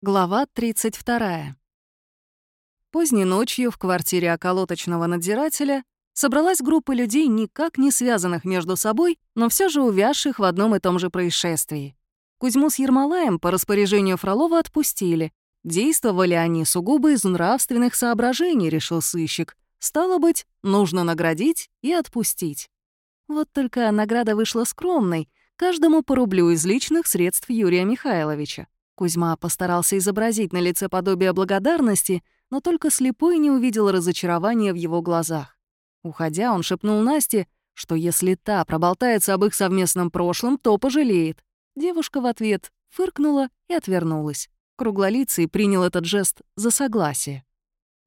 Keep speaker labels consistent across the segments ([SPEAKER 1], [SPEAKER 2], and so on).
[SPEAKER 1] Глава 32. Поздней ночью в квартире околоточного надзирателя собралась группа людей, никак не связанных между собой, но все же увязших в одном и том же происшествии. Кузьму с Ермолаем по распоряжению Фролова отпустили. Действовали они сугубо из нравственных соображений, решил сыщик. Стало быть, нужно наградить и отпустить. Вот только награда вышла скромной, каждому по рублю из личных средств Юрия Михайловича. Кузьма постарался изобразить на лице подобие благодарности, но только слепой не увидел разочарования в его глазах. Уходя, он шепнул Насте, что если та проболтается об их совместном прошлом, то пожалеет. Девушка в ответ фыркнула и отвернулась. Круглолицый принял этот жест за согласие.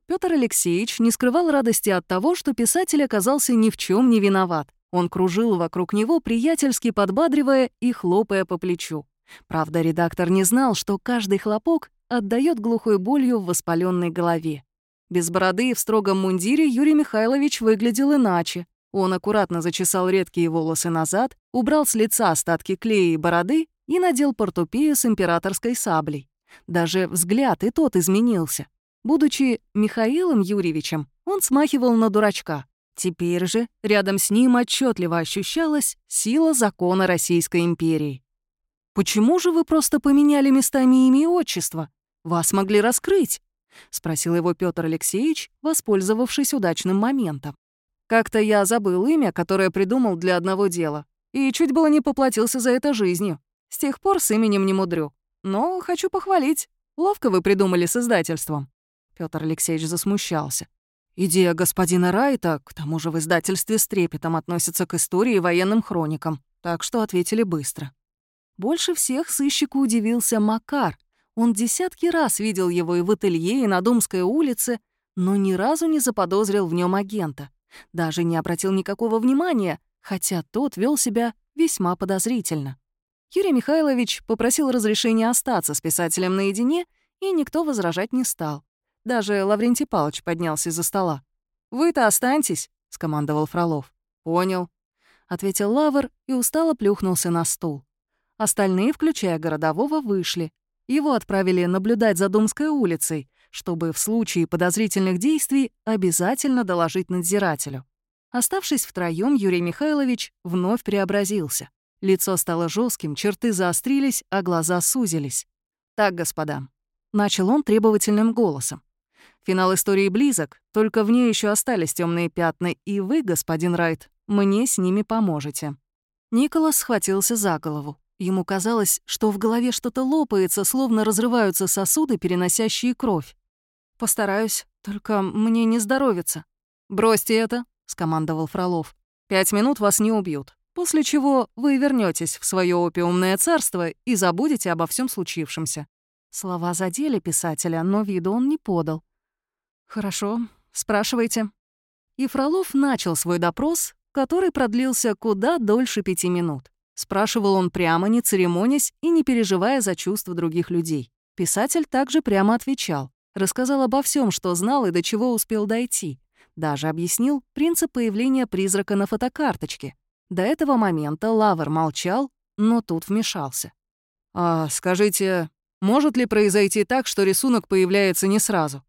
[SPEAKER 1] Петр Алексеевич не скрывал радости от того, что писатель оказался ни в чем не виноват. Он кружил вокруг него, приятельски подбадривая и хлопая по плечу. Правда, редактор не знал, что каждый хлопок отдает глухой болью в воспаленной голове. Без бороды и в строгом мундире Юрий Михайлович выглядел иначе. Он аккуратно зачесал редкие волосы назад, убрал с лица остатки клея и бороды и надел портупею с императорской саблей. Даже взгляд и тот изменился. Будучи Михаилом Юрьевичем, он смахивал на дурачка. Теперь же рядом с ним отчетливо ощущалась сила закона Российской империи. «Почему же вы просто поменяли местами имя и отчество? Вас могли раскрыть?» — спросил его Петр Алексеевич, воспользовавшись удачным моментом. «Как-то я забыл имя, которое придумал для одного дела, и чуть было не поплатился за это жизнью. С тех пор с именем не мудрю. Но хочу похвалить. Ловко вы придумали с издательством». Петр Алексеевич засмущался. Идея господина Райта, к тому же в издательстве с трепетом относится к истории и военным хроникам, так что ответили быстро. Больше всех сыщику удивился Макар. Он десятки раз видел его и в ателье, и на Думской улице, но ни разу не заподозрил в нем агента. Даже не обратил никакого внимания, хотя тот вел себя весьма подозрительно. Юрий Михайлович попросил разрешения остаться с писателем наедине, и никто возражать не стал. Даже Лаврентий Павлович поднялся из-за стола. «Вы-то останьтесь», — скомандовал Фролов. «Понял», — ответил Лавр и устало плюхнулся на стул. Остальные, включая городового, вышли. Его отправили наблюдать за Думской улицей, чтобы в случае подозрительных действий обязательно доложить надзирателю. Оставшись втроём, Юрий Михайлович вновь преобразился. Лицо стало жестким, черты заострились, а глаза сузились. «Так, господа», — начал он требовательным голосом. «Финал истории близок, только в ней еще остались темные пятна, и вы, господин Райт, мне с ними поможете». Николас схватился за голову. Ему казалось, что в голове что-то лопается, словно разрываются сосуды, переносящие кровь. «Постараюсь, только мне не здоровится». «Бросьте это», — скомандовал Фролов. «Пять минут вас не убьют, после чего вы вернетесь в свое опиумное царство и забудете обо всем случившемся». Слова задели писателя, но виду он не подал. «Хорошо, спрашивайте». И Фролов начал свой допрос, который продлился куда дольше пяти минут. Спрашивал он прямо, не церемонясь и не переживая за чувства других людей. Писатель также прямо отвечал. Рассказал обо всем, что знал и до чего успел дойти. Даже объяснил принцип появления призрака на фотокарточке. До этого момента Лавр молчал, но тут вмешался. «А скажите, может ли произойти так, что рисунок появляется не сразу?»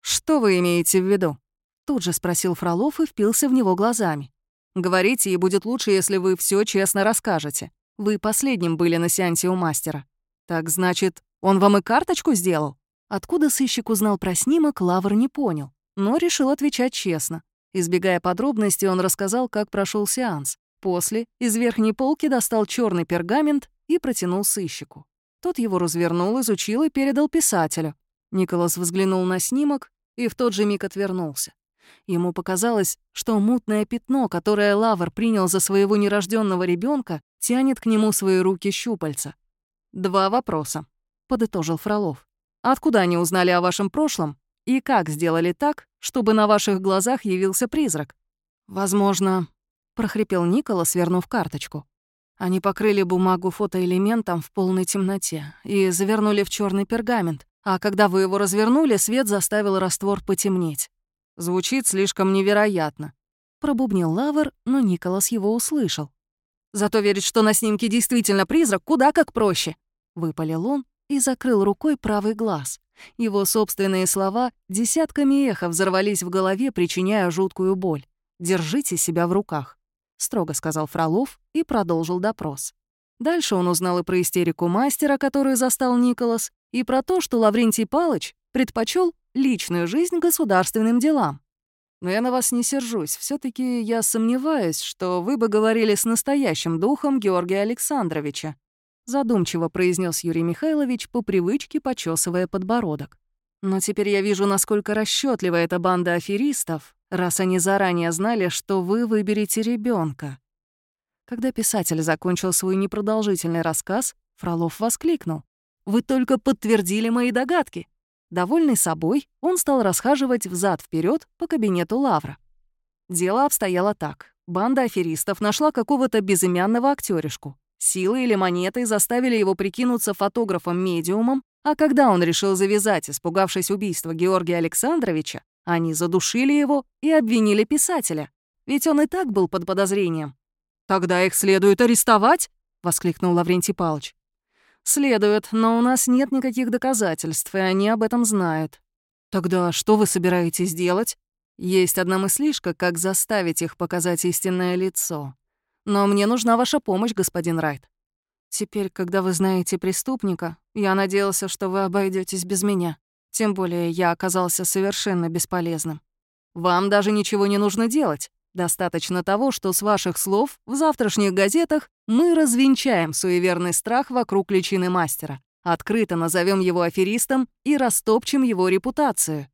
[SPEAKER 1] «Что вы имеете в виду?» Тут же спросил Фролов и впился в него глазами. Говорите, и будет лучше, если вы все честно расскажете. Вы последним были на сеансе у мастера. Так значит, он вам и карточку сделал? Откуда сыщик узнал про снимок, Лавр не понял, но решил отвечать честно. Избегая подробностей, он рассказал, как прошел сеанс. После из верхней полки достал черный пергамент и протянул сыщику. Тот его развернул, изучил и передал писателю. Николас взглянул на снимок и в тот же миг отвернулся. Ему показалось, что мутное пятно, которое Лавр принял за своего нерожденного ребенка, тянет к нему свои руки щупальца. «Два вопроса», — подытожил Фролов. «Откуда они узнали о вашем прошлом? И как сделали так, чтобы на ваших глазах явился призрак?» «Возможно», — прохрипел Никола, свернув карточку. Они покрыли бумагу фотоэлементом в полной темноте и завернули в черный пергамент, а когда вы его развернули, свет заставил раствор потемнеть. Звучит слишком невероятно. Пробубнил Лавр, но Николас его услышал. Зато верить, что на снимке действительно призрак, куда как проще. Выпалил он и закрыл рукой правый глаз. Его собственные слова десятками эхо взорвались в голове, причиняя жуткую боль. «Держите себя в руках», — строго сказал Фролов и продолжил допрос. Дальше он узнал и про истерику мастера, которую застал Николас, и про то, что Лаврентий Палыч предпочел личную жизнь государственным делам. Но я на вас не сержусь. все таки я сомневаюсь, что вы бы говорили с настоящим духом Георгия Александровича. Задумчиво произнес Юрий Михайлович, по привычке почесывая подбородок. Но теперь я вижу, насколько расчетлива эта банда аферистов, раз они заранее знали, что вы выберете ребенка. Когда писатель закончил свой непродолжительный рассказ, Фролов воскликнул. «Вы только подтвердили мои догадки. Довольный собой, он стал расхаживать взад вперед по кабинету Лавра. Дело обстояло так. Банда аферистов нашла какого-то безымянного актеришку. Силой или монетой заставили его прикинуться фотографом-медиумом, а когда он решил завязать, испугавшись убийства Георгия Александровича, они задушили его и обвинили писателя. Ведь он и так был под подозрением. «Тогда их следует арестовать?» — воскликнул Лаврентий Павлович. «Следует, но у нас нет никаких доказательств, и они об этом знают». «Тогда что вы собираетесь делать?» «Есть одна мыслишка, как заставить их показать истинное лицо. Но мне нужна ваша помощь, господин Райт. Теперь, когда вы знаете преступника, я надеялся, что вы обойдетесь без меня. Тем более я оказался совершенно бесполезным. Вам даже ничего не нужно делать. Достаточно того, что с ваших слов в завтрашних газетах мы развенчаем суеверный страх вокруг личины мастера, открыто назовем его аферистом и растопчем его репутацию.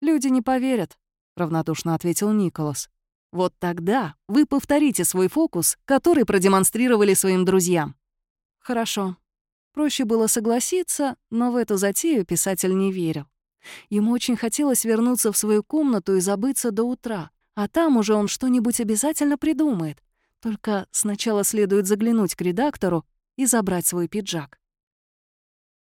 [SPEAKER 1] «Люди не поверят», — равнодушно ответил Николас. «Вот тогда вы повторите свой фокус, который продемонстрировали своим друзьям». «Хорошо». Проще было согласиться, но в эту затею писатель не верил. Ему очень хотелось вернуться в свою комнату и забыться до утра — а там уже он что-нибудь обязательно придумает. Только сначала следует заглянуть к редактору и забрать свой пиджак.